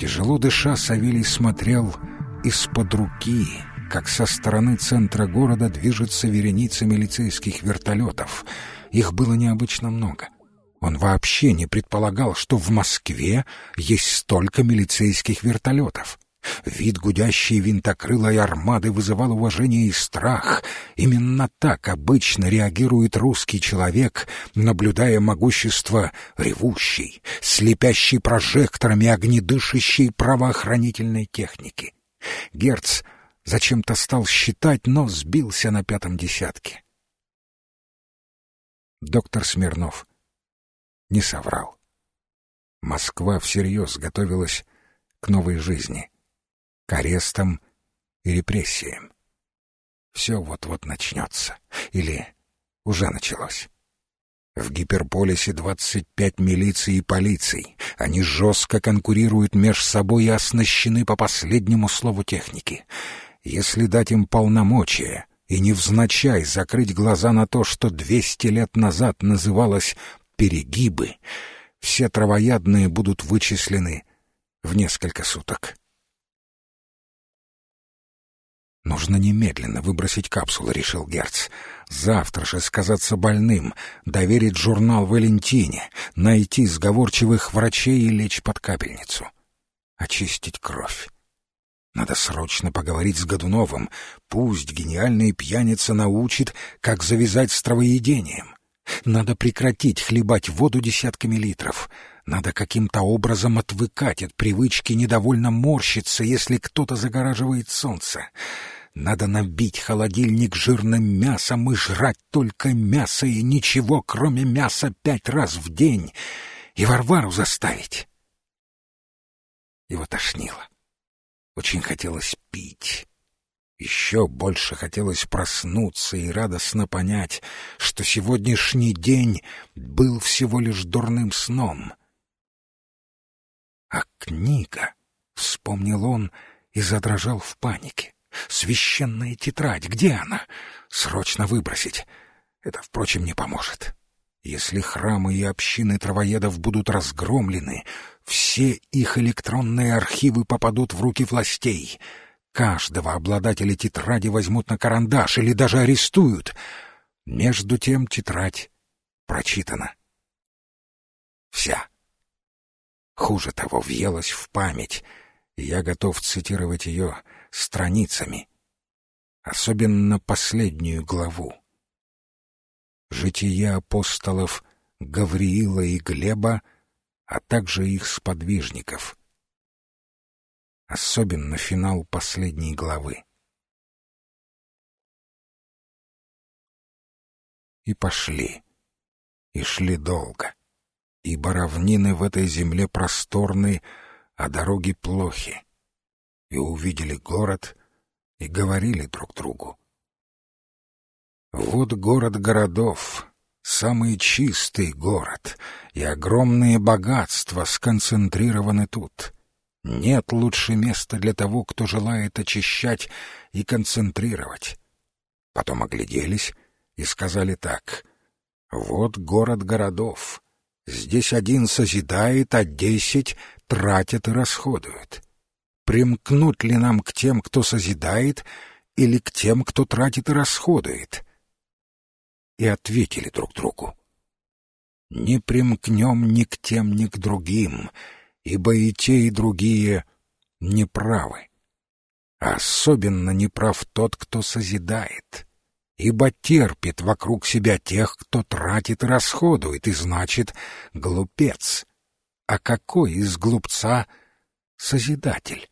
Тяжело дыша, Савелий смотрел из-под руки, как со стороны центра города движется вереница милицейских вертолетов. Их было необычно много. Он вообще не предполагал, что в Москве есть столько милицейских вертолетов. Вид гудящей винтокрылой армады вызывал уважение и страх. Именно так обычно реагирует русский человек, наблюдая могущество ревущей, слепящей прожекторами огнедышащей правоохранительной техники. Герц зачем-то стал считать, но сбился на пятом десятке. Доктор Смирнов не соврал. Москва всерьез готовилась к новой жизни, к арестам и репрессиям. Все вот-вот начнется. Или уже началось. В гиперполисе 25 милиций и полиций. Они жестко конкурируют между собой и оснащены по последнему слову техники. Если дать им полномочия и невзначай закрыть глаза на то, что 200 лет назад называлось «перегибы», все травоядные будут вычислены в несколько суток. «Нужно немедленно выбросить капсулы», — решил Герц. «Завтра же сказаться больным, доверить журнал Валентине, найти сговорчивых врачей и лечь под капельницу. Очистить кровь. Надо срочно поговорить с Годуновым. Пусть гениальный пьяница научит, как завязать с травоедением. Надо прекратить хлебать воду десятками литров. Надо каким-то образом отвыкать от привычки недовольно морщиться, если кто-то загораживает солнце. Надо набить холодильник жирным мясом и жрать только мясо и ничего, кроме мяса, пять раз в день. И Варвару заставить. Его тошнило. Очень хотелось пить. Еще больше хотелось проснуться и радостно понять, что сегодняшний день был всего лишь дурным сном. А книга, — вспомнил он и задрожал в панике. Священная тетрадь, где она? Срочно выбросить. Это, впрочем, не поможет. Если храмы и общины травоедов будут разгромлены, все их электронные архивы попадут в руки властей. Каждого обладателя тетради возьмут на карандаш или даже арестуют. Между тем тетрадь прочитана. Вся. Хуже того, въелась в память, я готов цитировать ее страницами. Особенно последнюю главу. Житие апостолов Гавриила и Глеба, а также их сподвижников. Особенно финал последней главы. И пошли. И шли долго. Ибо равнины в этой земле просторны, а дороги плохи. И увидели город, и говорили друг другу. Вот город городов, самый чистый город, и огромные богатства сконцентрированы тут. Нет лучше места для того, кто желает очищать и концентрировать. Потом огляделись и сказали так. Вот город городов. Здесь один созидает, а десять тратят и расходуют. Примкнуть ли нам к тем, кто созидает, или к тем, кто тратит и расходует? и ответили друг другу. «Не примкнем ни к тем, ни к другим, ибо и те, и другие неправы. особенно неправ тот, кто созидает, ибо терпит вокруг себя тех, кто тратит и расходует, и значит, глупец. А какой из глупца созидатель?»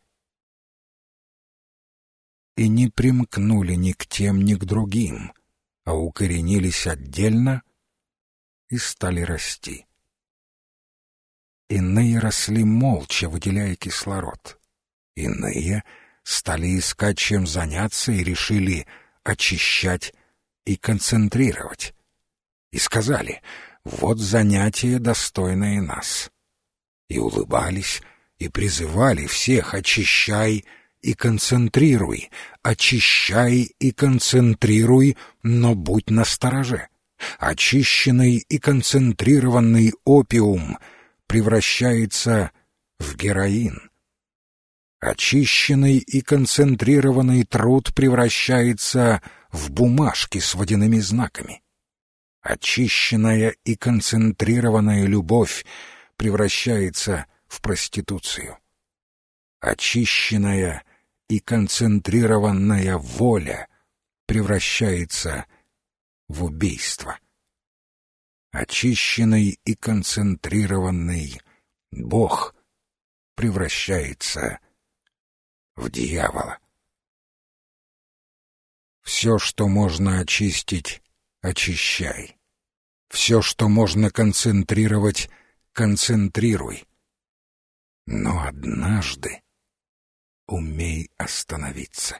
И не примкнули ни к тем, ни к другим — а укоренились отдельно и стали расти. Иные росли молча, выделяя кислород. Иные стали искать, чем заняться, и решили очищать и концентрировать. И сказали, вот занятие, достойное нас. И улыбались, и призывали всех «очищай и концентрируй, очищай и концентрируй, но будь настороже. Очищенный и концентрированный опиум превращается в героин, Очищенный и концентрированный труд превращается в бумажки с водяными знаками. Очищенная и концентрированная любовь превращается в проституцию. Очищенная и концентрированная воля превращается в убийство. Очищенный и концентрированный Бог превращается в дьявола. Все, что можно очистить, очищай. Все, что можно концентрировать, концентрируй. Но однажды умей остановиться.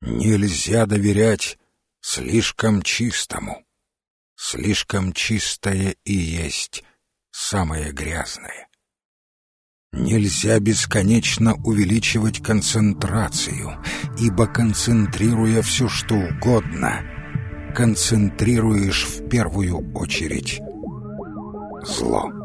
Нельзя доверять слишком чистому. Слишком чистое и есть самое грязное. Нельзя бесконечно увеличивать концентрацию, ибо концентрируя все что угодно, концентрируешь в первую очередь зло.